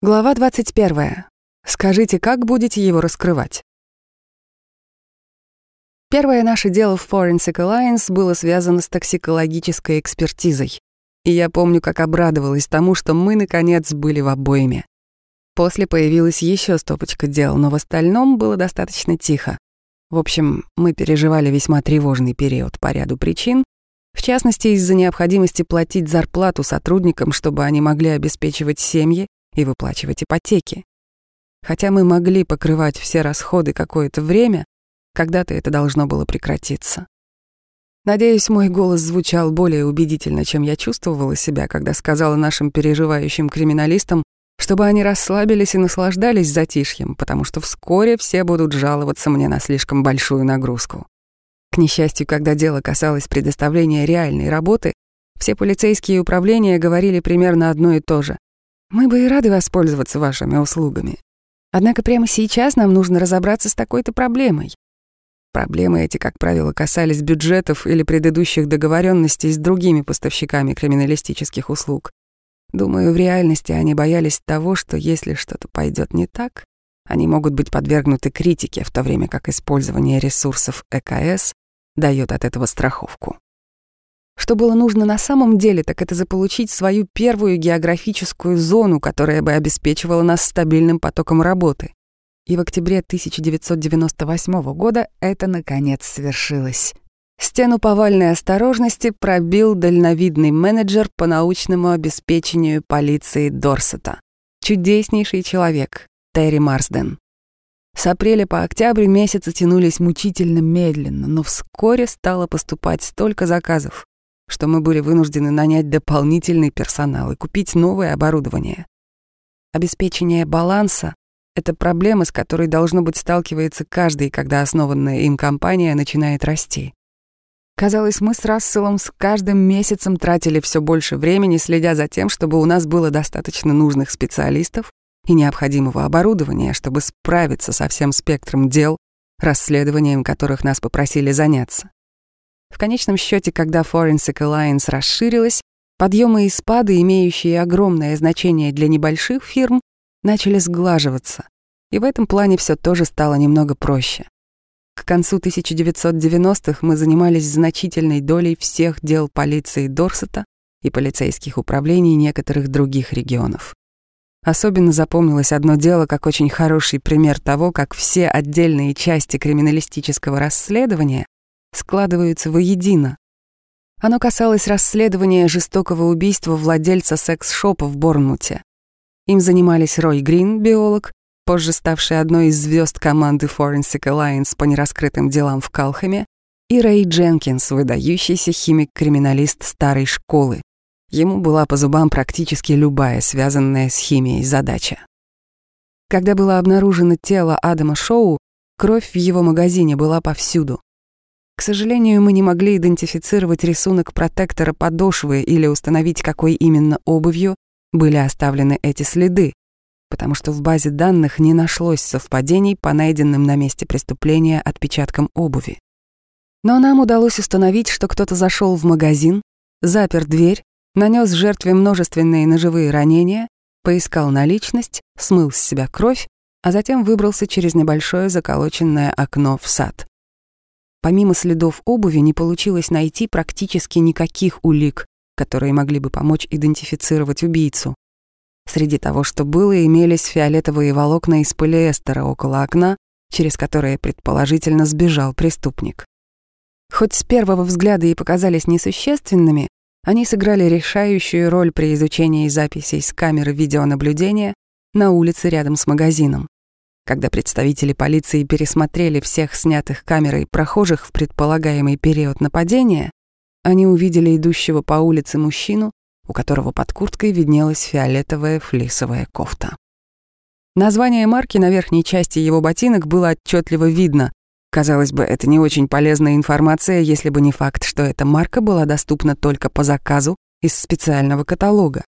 Глава 21. Скажите, как будете его раскрывать? Первое наше дело в Forensic Alliance было связано с токсикологической экспертизой. И я помню, как обрадовалась тому, что мы, наконец, были в обоими. После появилась еще стопочка дел, но в остальном было достаточно тихо. В общем, мы переживали весьма тревожный период по ряду причин, в частности, из-за необходимости платить зарплату сотрудникам, чтобы они могли обеспечивать семьи и выплачивать ипотеки. Хотя мы могли покрывать все расходы какое-то время, когда-то это должно было прекратиться. Надеюсь, мой голос звучал более убедительно, чем я чувствовала себя, когда сказала нашим переживающим криминалистам, чтобы они расслабились и наслаждались затишьем, потому что вскоре все будут жаловаться мне на слишком большую нагрузку. К несчастью, когда дело касалось предоставления реальной работы, все полицейские управления говорили примерно одно и то же. Мы бы и рады воспользоваться вашими услугами. Однако прямо сейчас нам нужно разобраться с такой-то проблемой. Проблемы эти, как правило, касались бюджетов или предыдущих договоренностей с другими поставщиками криминалистических услуг. Думаю, в реальности они боялись того, что если что-то пойдет не так, они могут быть подвергнуты критике, в то время как использование ресурсов ЭКС дает от этого страховку. Что было нужно на самом деле, так это заполучить свою первую географическую зону, которая бы обеспечивала нас стабильным потоком работы. И в октябре 1998 года это, наконец, свершилось. Стену повальной осторожности пробил дальновидный менеджер по научному обеспечению полиции Дорсета. Чудеснейший человек, Терри Марсден. С апреля по октябрь месяцы тянулись мучительно медленно, но вскоре стало поступать столько заказов, что мы были вынуждены нанять дополнительный персонал и купить новое оборудование. Обеспечение баланса — это проблема, с которой, должно быть, сталкивается каждый, когда основанная им компания начинает расти. Казалось, мы с Расселом с каждым месяцем тратили все больше времени, следя за тем, чтобы у нас было достаточно нужных специалистов и необходимого оборудования, чтобы справиться со всем спектром дел, расследованием которых нас попросили заняться. В конечном счете, когда Forensic Alliance расширилась, подъемы и спады, имеющие огромное значение для небольших фирм, начали сглаживаться. И в этом плане все тоже стало немного проще. К концу 1990-х мы занимались значительной долей всех дел полиции Дорсета и полицейских управлений некоторых других регионов. Особенно запомнилось одно дело как очень хороший пример того, как все отдельные части криминалистического расследования складываются воедино. Оно касалось расследования жестокого убийства владельца секс-шопа в Борнмуте. Им занимались Рой Грин, биолог, позже ставший одной из звезд команды Forensic Alliance по нераскрытым делам в Калхаме, и Рэй Дженкинс, выдающийся химик-криминалист старой школы. Ему была по зубам практически любая связанная с химией задача. Когда было обнаружено тело Адама Шоу, кровь в его магазине была повсюду. К сожалению, мы не могли идентифицировать рисунок протектора подошвы или установить, какой именно обувью были оставлены эти следы, потому что в базе данных не нашлось совпадений по найденным на месте преступления отпечаткам обуви. Но нам удалось установить, что кто-то зашел в магазин, запер дверь, нанес жертве множественные ножевые ранения, поискал наличность, смыл с себя кровь, а затем выбрался через небольшое заколоченное окно в сад. Помимо следов обуви не получилось найти практически никаких улик, которые могли бы помочь идентифицировать убийцу. Среди того, что было, имелись фиолетовые волокна из полиэстера около окна, через которое предположительно сбежал преступник. Хоть с первого взгляда и показались несущественными, они сыграли решающую роль при изучении записей с камеры видеонаблюдения на улице рядом с магазином. Когда представители полиции пересмотрели всех снятых камерой прохожих в предполагаемый период нападения, они увидели идущего по улице мужчину, у которого под курткой виднелась фиолетовая флисовая кофта. Название марки на верхней части его ботинок было отчетливо видно. Казалось бы, это не очень полезная информация, если бы не факт, что эта марка была доступна только по заказу из специального каталога.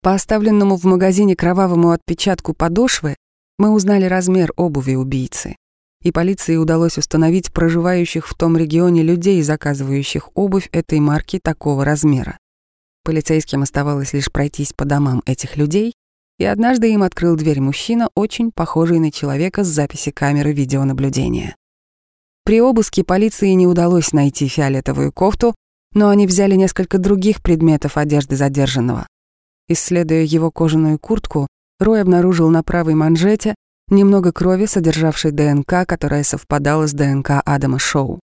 По оставленному в магазине кровавому отпечатку подошвы мы узнали размер обуви убийцы, и полиции удалось установить проживающих в том регионе людей, заказывающих обувь этой марки такого размера. Полицейским оставалось лишь пройтись по домам этих людей и однажды им открыл дверь мужчина, очень похожий на человека с записи камеры видеонаблюдения. При обыске полиции не удалось найти фиолетовую кофту, но они взяли несколько других предметов одежды задержанного. Исследуя его кожаную куртку, Рой обнаружил на правой манжете немного крови, содержавшей ДНК, которая совпадала с ДНК Адама Шоу.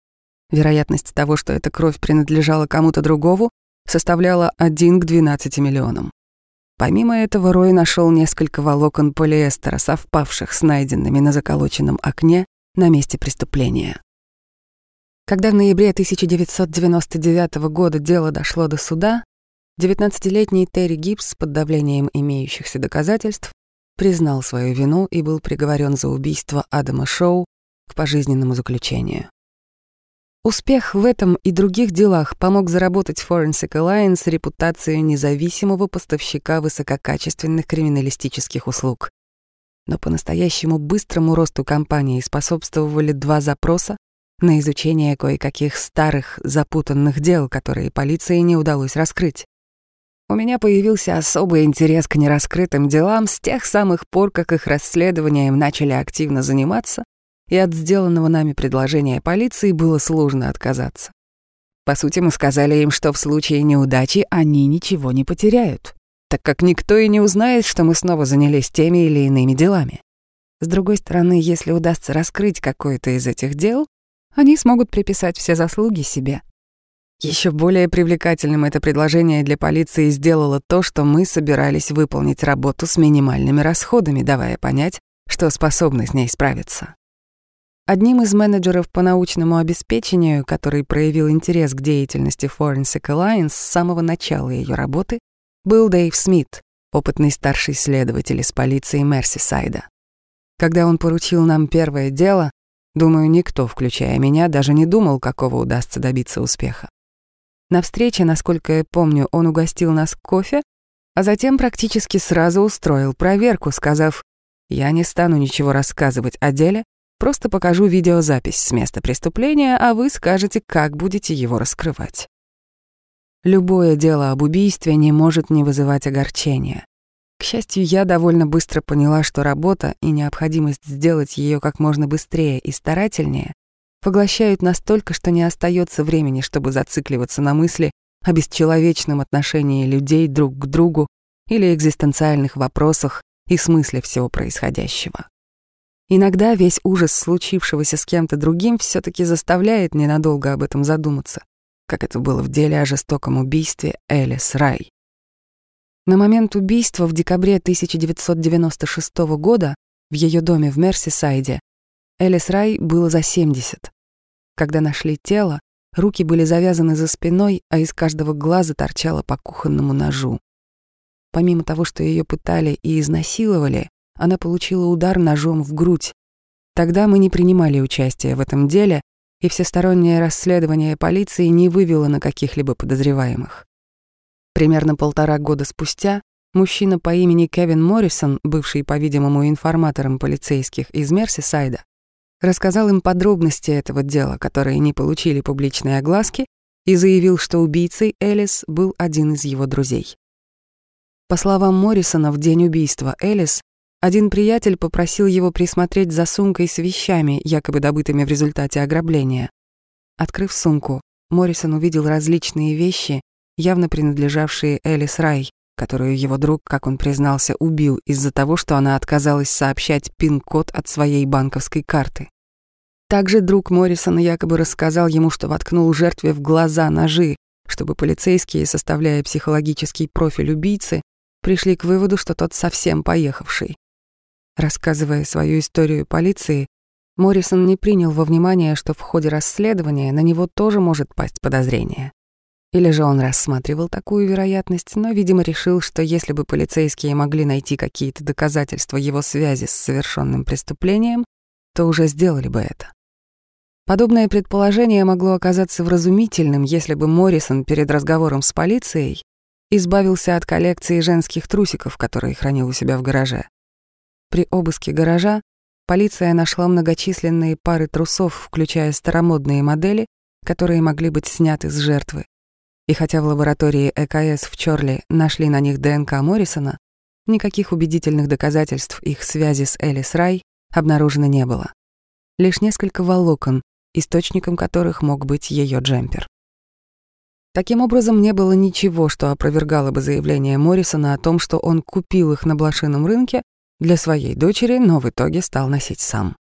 Вероятность того, что эта кровь принадлежала кому-то другому, составляла 1 к 12 миллионам. Помимо этого, Рой нашел несколько волокон полиэстера, совпавших с найденными на заколоченном окне на месте преступления. Когда в ноябре 1999 года дело дошло до суда, 19-летний Терри Гибс под давлением имеющихся доказательств признал свою вину и был приговорен за убийство Адама Шоу к пожизненному заключению. Успех в этом и других делах помог заработать Forensic Alliance репутацию независимого поставщика высококачественных криминалистических услуг. Но по-настоящему быстрому росту компании способствовали два запроса на изучение кое-каких старых запутанных дел, которые полиции не удалось раскрыть. У меня появился особый интерес к нераскрытым делам с тех самых пор, как их расследованием начали активно заниматься и от сделанного нами предложения полиции было сложно отказаться. По сути, мы сказали им, что в случае неудачи они ничего не потеряют, так как никто и не узнает, что мы снова занялись теми или иными делами. С другой стороны, если удастся раскрыть какое-то из этих дел, они смогут приписать все заслуги себе. Еще более привлекательным это предложение для полиции сделало то, что мы собирались выполнить работу с минимальными расходами, давая понять, что способны с ней справиться. Одним из менеджеров по научному обеспечению, который проявил интерес к деятельности Forensic Alliance с самого начала ее работы, был Дэйв Смит, опытный старший следователь из полиции Мерсисайда. Когда он поручил нам первое дело, думаю, никто, включая меня, даже не думал, какого удастся добиться успеха. На встрече, насколько я помню, он угостил нас кофе, а затем практически сразу устроил проверку, сказав, «Я не стану ничего рассказывать о деле, Просто покажу видеозапись с места преступления, а вы скажете, как будете его раскрывать. Любое дело об убийстве не может не вызывать огорчения. К счастью, я довольно быстро поняла, что работа и необходимость сделать ее как можно быстрее и старательнее поглощают настолько, что не остается времени, чтобы зацикливаться на мысли о бесчеловечном отношении людей друг к другу или экзистенциальных вопросах и смысле всего происходящего. Иногда весь ужас случившегося с кем-то другим все таки заставляет ненадолго об этом задуматься, как это было в деле о жестоком убийстве Элис Рай. На момент убийства в декабре 1996 года в ее доме в Мерсисайде Элис Рай было за 70. Когда нашли тело, руки были завязаны за спиной, а из каждого глаза торчало по кухонному ножу. Помимо того, что ее пытали и изнасиловали, она получила удар ножом в грудь. Тогда мы не принимали участия в этом деле, и всестороннее расследование полиции не вывело на каких-либо подозреваемых. Примерно полтора года спустя мужчина по имени Кевин Моррисон, бывший, по-видимому, информатором полицейских из Мерсисайда, рассказал им подробности этого дела, которые не получили публичной огласки, и заявил, что убийцей Элис был один из его друзей. По словам Моррисона, в день убийства Элис один приятель попросил его присмотреть за сумкой с вещами, якобы добытыми в результате ограбления. Открыв сумку, Моррисон увидел различные вещи, явно принадлежавшие Элис Рай, которую его друг, как он признался, убил из-за того, что она отказалась сообщать пин-код от своей банковской карты. Также друг Моррисона якобы рассказал ему, что воткнул жертве в глаза ножи, чтобы полицейские, составляя психологический профиль убийцы, пришли к выводу, что тот совсем поехавший. Рассказывая свою историю полиции, Моррисон не принял во внимание, что в ходе расследования на него тоже может пасть подозрение. Или же он рассматривал такую вероятность, но, видимо, решил, что если бы полицейские могли найти какие-то доказательства его связи с совершенным преступлением, то уже сделали бы это. Подобное предположение могло оказаться вразумительным, если бы Моррисон перед разговором с полицией избавился от коллекции женских трусиков, которые хранил у себя в гараже. При обыске гаража полиция нашла многочисленные пары трусов, включая старомодные модели, которые могли быть сняты с жертвы. И хотя в лаборатории ЭКС в Чорли нашли на них ДНК Моррисона, Никаких убедительных доказательств их связи с Элис Рай обнаружено не было. Лишь несколько волокон, источником которых мог быть ее джемпер. Таким образом, не было ничего, что опровергало бы заявление Моррисона о том, что он купил их на блошином рынке для своей дочери, но в итоге стал носить сам.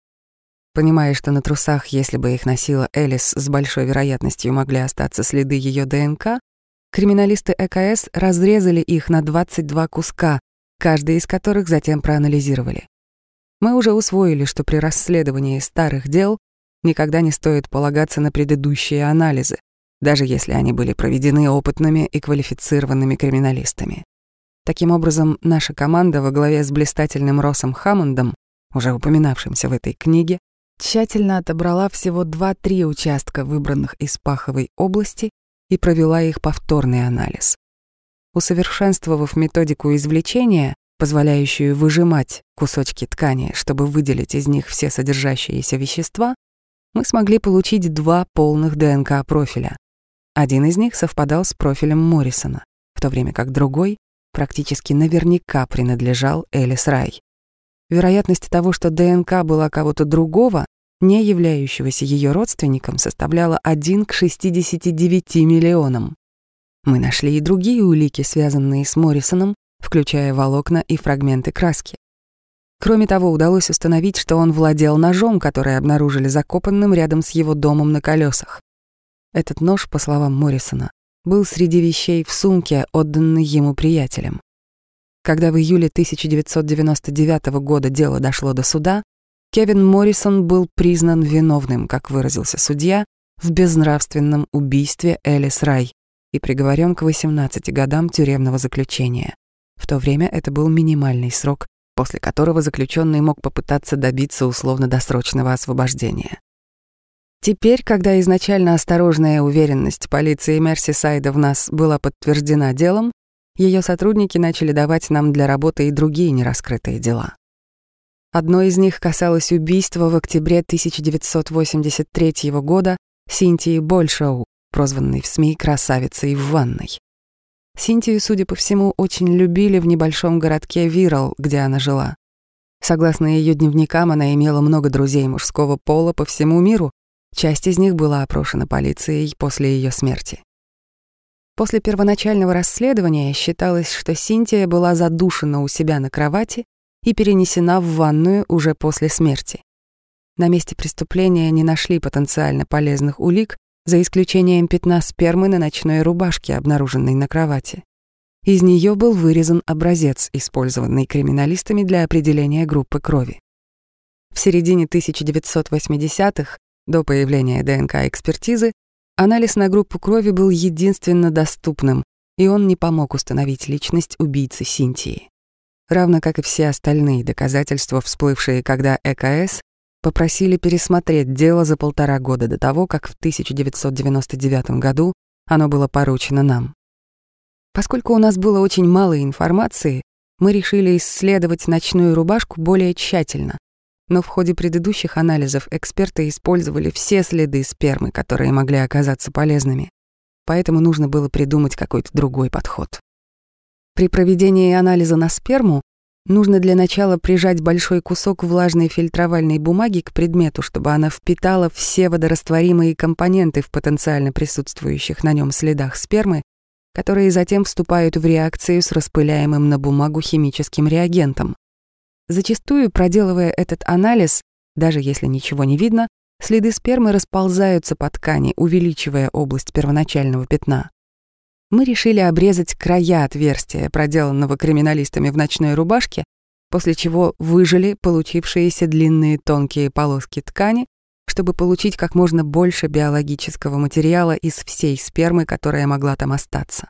Понимая, что на трусах, если бы их носила Элис, с большой вероятностью могли остаться следы ее ДНК, криминалисты ЭКС разрезали их на 22 куска, каждый из которых затем проанализировали. Мы уже усвоили, что при расследовании старых дел никогда не стоит полагаться на предыдущие анализы, даже если они были проведены опытными и квалифицированными криминалистами. Таким образом, наша команда во главе с блистательным Россом Хаммондом, уже упоминавшимся в этой книге, тщательно отобрала всего 2-3 участка, выбранных из Паховой области, и провела их повторный анализ. Усовершенствовав методику извлечения, позволяющую выжимать кусочки ткани, чтобы выделить из них все содержащиеся вещества, мы смогли получить два полных ДНК-профиля. Один из них совпадал с профилем Моррисона, в то время как другой практически наверняка принадлежал Элис Рай. Вероятность того, что ДНК была кого-то другого, не являющегося ее родственником, составляла 1 к 69 миллионам. Мы нашли и другие улики, связанные с Моррисоном, включая волокна и фрагменты краски. Кроме того, удалось установить, что он владел ножом, который обнаружили закопанным рядом с его домом на колесах. Этот нож, по словам Моррисона, был среди вещей в сумке, отданной ему приятелем. Когда в июле 1999 года дело дошло до суда, Кевин Моррисон был признан виновным, как выразился судья, в безнравственном убийстве Элис Рай и приговорен к 18 годам тюремного заключения. В то время это был минимальный срок, после которого заключенный мог попытаться добиться условно-досрочного освобождения. Теперь, когда изначально осторожная уверенность полиции Мерсисайда в нас была подтверждена делом, ее сотрудники начали давать нам для работы и другие нераскрытые дела. Одно из них касалось убийства в октябре 1983 года Синтии Большоу, прозванной в СМИ «красавицей в ванной». Синтию, судя по всему, очень любили в небольшом городке Вирал, где она жила. Согласно ее дневникам, она имела много друзей мужского пола по всему миру, Часть из них была опрошена полицией после ее смерти. После первоначального расследования считалось, что Синтия была задушена у себя на кровати и перенесена в ванную уже после смерти. На месте преступления не нашли потенциально полезных улик, за исключением пятна спермы на ночной рубашке, обнаруженной на кровати. Из нее был вырезан образец, использованный криминалистами для определения группы крови. В середине 1980-х до появления ДНК-экспертизы анализ на группу крови был единственно доступным, и он не помог установить личность убийцы Синтии. Равно как и все остальные доказательства, всплывшие, когда ЭКС попросили пересмотреть дело за полтора года до того, как в 1999 году оно было поручено нам. Поскольку у нас было очень мало информации, мы решили исследовать ночную рубашку более тщательно, но в ходе предыдущих анализов эксперты использовали все следы спермы, которые могли оказаться полезными. Поэтому нужно было придумать какой-то другой подход. При проведении анализа на сперму нужно для начала прижать большой кусок влажной фильтровальной бумаги к предмету, чтобы она впитала все водорастворимые компоненты в потенциально присутствующих на нем следах спермы, которые затем вступают в реакцию с распыляемым на бумагу химическим реагентом. Зачастую, проделывая этот анализ, даже если ничего не видно, следы спермы расползаются по ткани, увеличивая область первоначального пятна. Мы решили обрезать края отверстия, проделанного криминалистами в ночной рубашке, после чего выжили получившиеся длинные тонкие полоски ткани, чтобы получить как можно больше биологического материала из всей спермы, которая могла там остаться.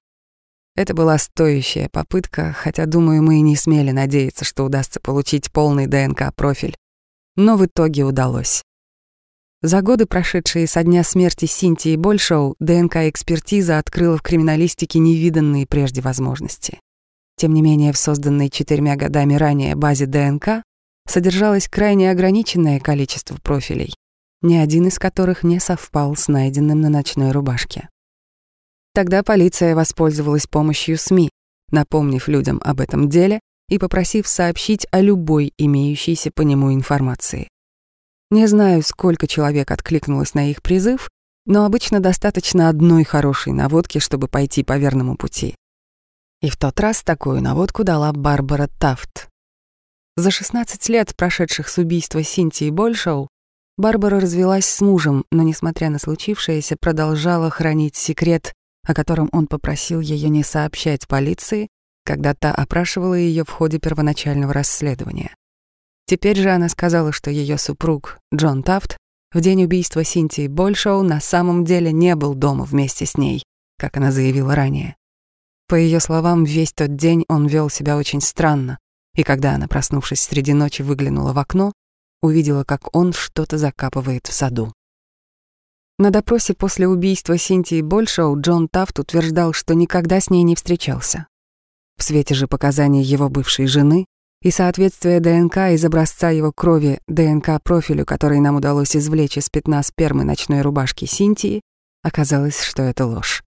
Это была стоящая попытка, хотя, думаю, мы и не смели надеяться, что удастся получить полный ДНК-профиль. Но в итоге удалось. За годы, прошедшие со дня смерти Синтии Большоу, ДНК-экспертиза открыла в криминалистике невиданные прежде возможности. Тем не менее, в созданной четырьмя годами ранее базе ДНК содержалось крайне ограниченное количество профилей, ни один из которых не совпал с найденным на ночной рубашке. Тогда полиция воспользовалась помощью СМИ, напомнив людям об этом деле и попросив сообщить о любой имеющейся по нему информации. Не знаю, сколько человек откликнулось на их призыв, но обычно достаточно одной хорошей наводки, чтобы пойти по верному пути. И в тот раз такую наводку дала Барбара Тафт. За 16 лет, прошедших с убийства Синтии Большоу, Барбара развелась с мужем, но, несмотря на случившееся, продолжала хранить секрет, о котором он попросил ее не сообщать полиции, когда та опрашивала ее в ходе первоначального расследования. Теперь же она сказала, что ее супруг, Джон Тафт, в день убийства Синтии Большоу на самом деле не был дома вместе с ней, как она заявила ранее. По ее словам, весь тот день он вел себя очень странно, и когда она, проснувшись среди ночи, выглянула в окно, увидела, как он что-то закапывает в саду. На допросе после убийства Синтии Большоу Джон Тафт утверждал, что никогда с ней не встречался. В свете же показаний его бывшей жены и соответствие ДНК из образца его крови ДНК-профилю, который нам удалось извлечь из пятна спермы ночной рубашки Синтии, оказалось, что это ложь.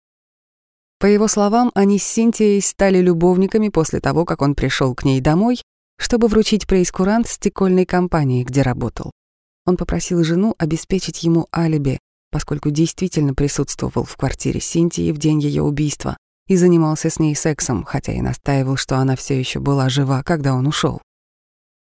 По его словам, они с Синтией стали любовниками после того, как он пришел к ней домой, чтобы вручить прейскурант стекольной компании, где работал. Он попросил жену обеспечить ему алиби, поскольку действительно присутствовал в квартире Синтии в день ее убийства, и занимался с ней сексом, хотя и настаивал, что она все еще была жива, когда он ушел.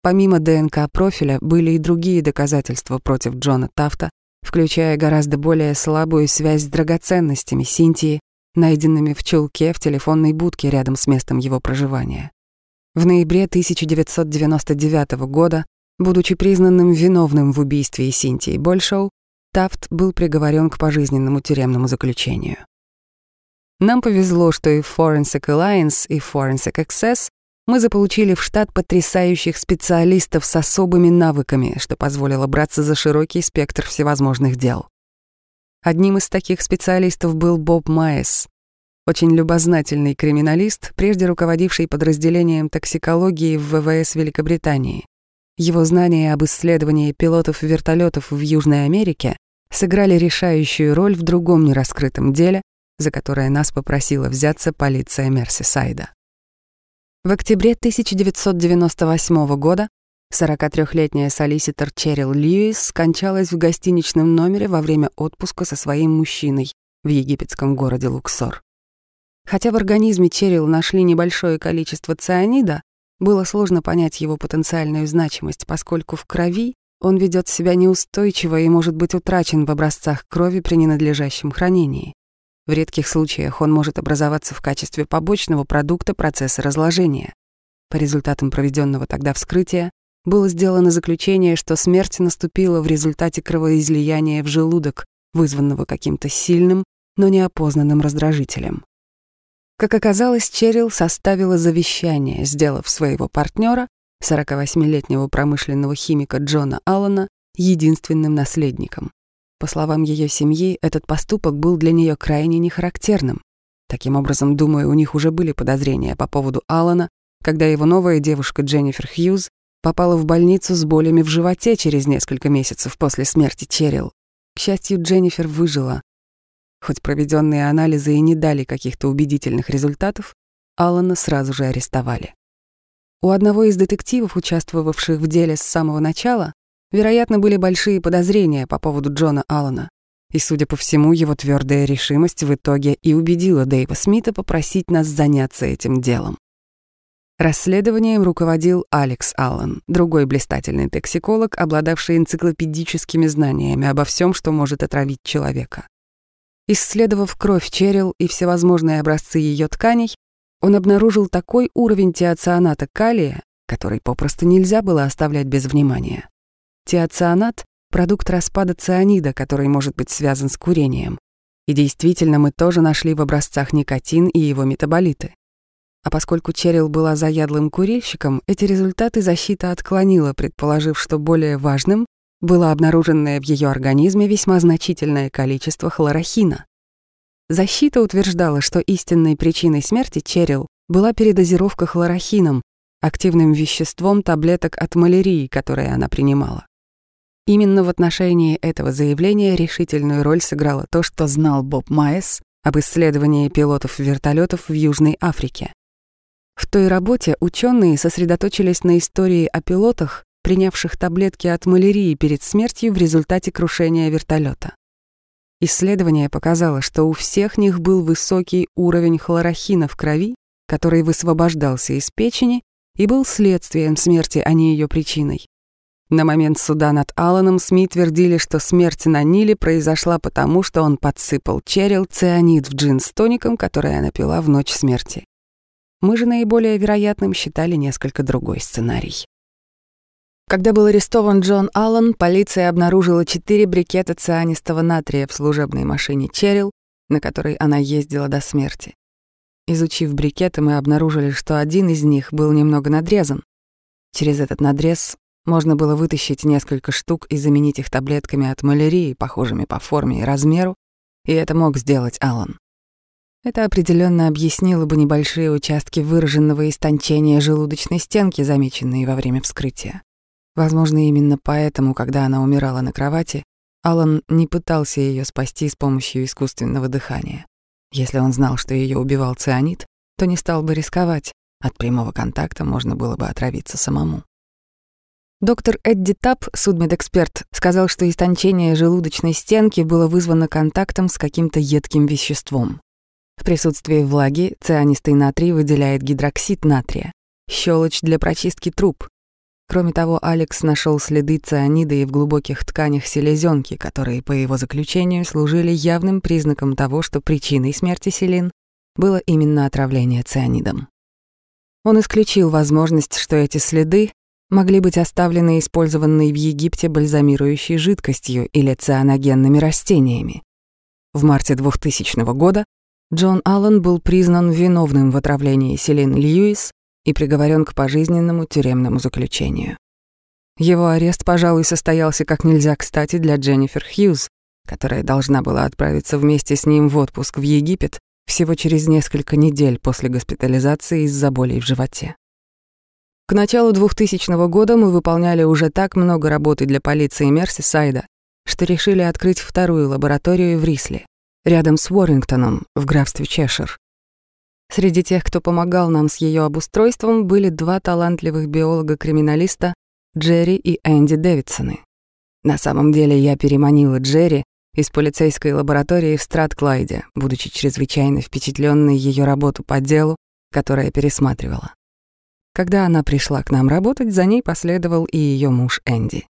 Помимо ДНК-профиля были и другие доказательства против Джона Тафта, включая гораздо более слабую связь с драгоценностями Синтии, найденными в чулке в телефонной будке рядом с местом его проживания. В ноябре 1999 года, будучи признанным виновным в убийстве Синтии Большоу, Тафт был приговорен к пожизненному тюремному заключению. Нам повезло, что и Forensic Alliance, и Forensic Access мы заполучили в штат потрясающих специалистов с особыми навыками, что позволило браться за широкий спектр всевозможных дел. Одним из таких специалистов был Боб Майес, очень любознательный криминалист, прежде руководивший подразделением токсикологии в ВВС Великобритании. Его знания об исследовании пилотов вертолетов в Южной Америке сыграли решающую роль в другом нераскрытом деле, за которое нас попросила взяться полиция Мерсисайда. В октябре 1998 года 43-летняя солиситор Черил Льюис скончалась в гостиничном номере во время отпуска со своим мужчиной в египетском городе Луксор. Хотя в организме Черил нашли небольшое количество цианида, было сложно понять его потенциальную значимость, поскольку в крови он ведет себя неустойчиво и может быть утрачен в образцах крови при ненадлежащем хранении. В редких случаях он может образоваться в качестве побочного продукта процесса разложения. По результатам проведенного тогда вскрытия было сделано заключение, что смерть наступила в результате кровоизлияния в желудок, вызванного каким-то сильным, но неопознанным раздражителем. Как оказалось, Черил составила завещание, сделав своего партнера, 48-летнего промышленного химика Джона Аллана, единственным наследником. По словам ее семьи, этот поступок был для нее крайне нехарактерным. Таким образом, думаю, у них уже были подозрения по поводу Алана, когда его новая девушка Дженнифер Хьюз попала в больницу с болями в животе через несколько месяцев после смерти Черил. К счастью, Дженнифер выжила. Хоть проведенные анализы и не дали каких-то убедительных результатов, Алана сразу же арестовали. У одного из детективов, участвовавших в деле с самого начала, Вероятно, были большие подозрения по поводу Джона Аллана. И, судя по всему, его твердая решимость в итоге и убедила Дэйва Смита попросить нас заняться этим делом. Расследованием руководил Алекс Аллан, другой блистательный токсиколог, обладавший энциклопедическими знаниями обо всем, что может отравить человека. Исследовав кровь Черил и всевозможные образцы ее тканей, он обнаружил такой уровень тиоцианата калия, который попросту нельзя было оставлять без внимания. Тиоцианат — продукт распада цианида, который может быть связан с курением. И действительно, мы тоже нашли в образцах никотин и его метаболиты. А поскольку Черил была заядлым курильщиком, эти результаты защита отклонила, предположив, что более важным было обнаруженное в ее организме весьма значительное количество хлорохина. Защита утверждала, что истинной причиной смерти Черил была передозировка хлорохином, активным веществом таблеток от малярии, которые она принимала. Именно в отношении этого заявления решительную роль сыграло то, что знал Боб Майес об исследовании пилотов вертолетов в Южной Африке. В той работе ученые сосредоточились на истории о пилотах, принявших таблетки от малярии перед смертью в результате крушения вертолета. Исследование показало, что у всех них был высокий уровень хлорохина в крови, который высвобождался из печени и был следствием смерти, а не ее причиной. На момент суда над Алланом СМИ твердили, что смерть на Ниле произошла потому, что он подсыпал Черил цианид в джин с тоником, который она пила в ночь смерти. Мы же наиболее вероятным считали несколько другой сценарий. Когда был арестован Джон Аллан, полиция обнаружила четыре брикета цианистого натрия в служебной машине Черил, на которой она ездила до смерти. Изучив брикеты, мы обнаружили, что один из них был немного надрезан. Через этот надрез можно было вытащить несколько штук и заменить их таблетками от малярии, похожими по форме и размеру, и это мог сделать Аллан. Это определенно объяснило бы небольшие участки выраженного истончения желудочной стенки, замеченные во время вскрытия. Возможно, именно поэтому, когда она умирала на кровати, Алан не пытался ее спасти с помощью искусственного дыхания. Если он знал, что ее убивал цианид, то не стал бы рисковать. От прямого контакта можно было бы отравиться самому. Доктор Эдди Тап, судмедэксперт, сказал, что истончение желудочной стенки было вызвано контактом с каким-то едким веществом. В присутствии влаги цианистый натрий выделяет гидроксид натрия, щелочь для прочистки труб, Кроме того, Алекс нашел следы цианида и в глубоких тканях селезенки, которые, по его заключению, служили явным признаком того, что причиной смерти Селин было именно отравление цианидом. Он исключил возможность, что эти следы могли быть оставлены использованной в Египте бальзамирующей жидкостью или цианогенными растениями. В марте 2000 года Джон Аллен был признан виновным в отравлении Селин Льюис и приговорен к пожизненному тюремному заключению. Его арест, пожалуй, состоялся как нельзя кстати для Дженнифер Хьюз, которая должна была отправиться вместе с ним в отпуск в Египет всего через несколько недель после госпитализации из-за болей в животе. К началу 2000 года мы выполняли уже так много работы для полиции Мерсисайда, что решили открыть вторую лабораторию в Рисле, рядом с Уоррингтоном в графстве Чешир. Среди тех, кто помогал нам с ее обустройством, были два талантливых биолога-криминалиста Джерри и Энди Дэвидсоны. На самом деле я переманила Джерри из полицейской лаборатории в Стратклайде, будучи чрезвычайно впечатленной ее работу по делу, которое пересматривала. Когда она пришла к нам работать, за ней последовал и ее муж Энди.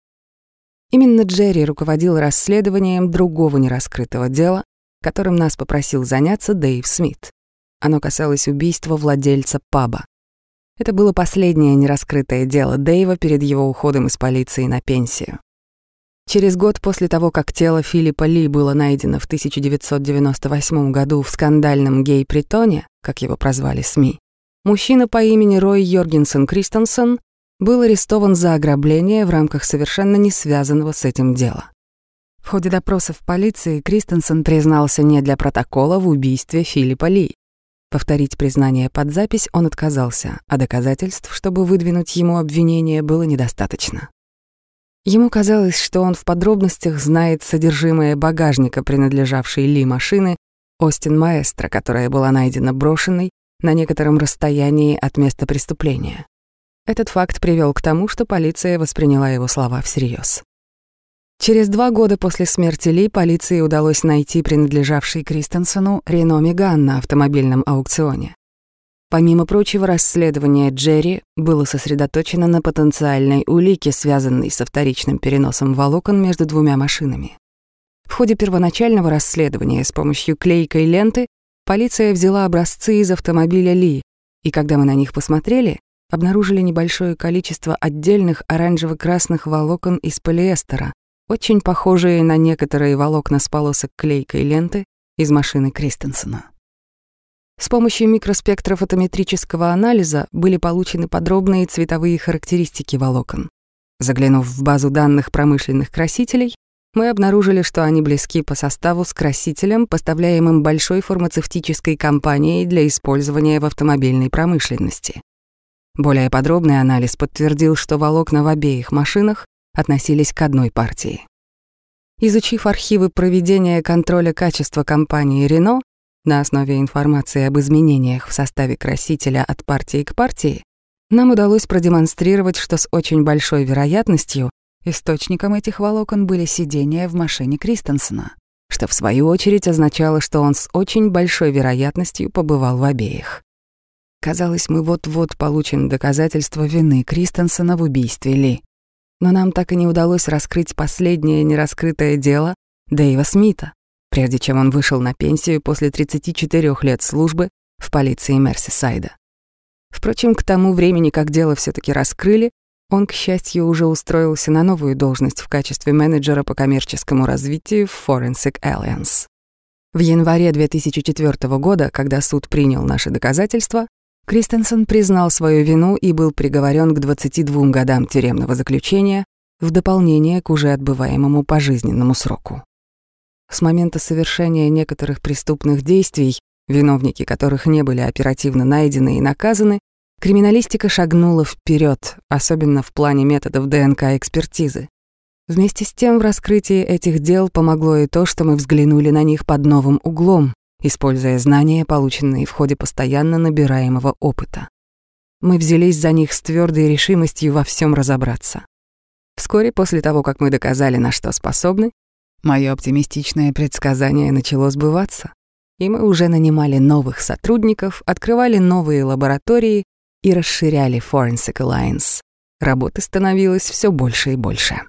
Именно Джерри руководил расследованием другого нераскрытого дела, которым нас попросил заняться Дэйв Смит. Оно касалось убийства владельца паба. Это было последнее нераскрытое дело Дэйва перед его уходом из полиции на пенсию. Через год после того, как тело Филиппа Ли было найдено в 1998 году в скандальном гей-притоне, как его прозвали СМИ, мужчина по имени Рой Йоргенсен Кристенсен был арестован за ограбление в рамках совершенно не связанного с этим дела. В ходе допросов полиции Кристенсен признался не для протокола в убийстве Филиппа Ли. Повторить признание под запись он отказался, а доказательств, чтобы выдвинуть ему обвинение, было недостаточно. Ему казалось, что он в подробностях знает содержимое багажника, принадлежавшей Ли машины, Остин Маэстро, которая была найдена брошенной на некотором расстоянии от места преступления. Этот факт привел к тому, что полиция восприняла его слова всерьез. Через два года после смерти Ли полиции удалось найти принадлежавший Кристенсену Рено Меган на автомобильном аукционе. Помимо прочего, расследование Джерри было сосредоточено на потенциальной улике, связанной со вторичным переносом волокон между двумя машинами. В ходе первоначального расследования с помощью клейкой ленты полиция взяла образцы из автомобиля Ли, и когда мы на них посмотрели, обнаружили небольшое количество отдельных оранжево-красных волокон из полиэстера, очень похожие на некоторые волокна с полосок клейкой ленты из машины Кристенсена. С помощью микроспектрофотометрического анализа были получены подробные цветовые характеристики волокон. Заглянув в базу данных промышленных красителей, мы обнаружили, что они близки по составу с красителем, поставляемым большой фармацевтической компанией для использования в автомобильной промышленности. Более подробный анализ подтвердил, что волокна в обеих машинах относились к одной партии. Изучив архивы проведения контроля качества компании Renault, На основе информации об изменениях в составе красителя от партии к партии нам удалось продемонстрировать, что с очень большой вероятностью источником этих волокон были сидения в машине Кристенсена, что в свою очередь означало, что он с очень большой вероятностью побывал в обеих. Казалось, мы вот-вот получим доказательства вины Кристенсена в убийстве Ли. Но нам так и не удалось раскрыть последнее нераскрытое дело Дэйва Смита, прежде чем он вышел на пенсию после 34 лет службы в полиции Мерсисайда. Впрочем, к тому времени, как дело все таки раскрыли, он, к счастью, уже устроился на новую должность в качестве менеджера по коммерческому развитию в Forensic Alliance. В январе 2004 года, когда суд принял наши доказательства, Кристенсен признал свою вину и был приговорен к 22 годам тюремного заключения в дополнение к уже отбываемому пожизненному сроку. С момента совершения некоторых преступных действий, виновники которых не были оперативно найдены и наказаны, криминалистика шагнула вперед, особенно в плане методов ДНК-экспертизы. Вместе с тем в раскрытии этих дел помогло и то, что мы взглянули на них под новым углом, используя знания, полученные в ходе постоянно набираемого опыта. Мы взялись за них с твердой решимостью во всем разобраться. Вскоре после того, как мы доказали, на что способны, Мое оптимистичное предсказание начало сбываться, и мы уже нанимали новых сотрудников, открывали новые лаборатории и расширяли Forensic Alliance. Работы становилось все больше и больше.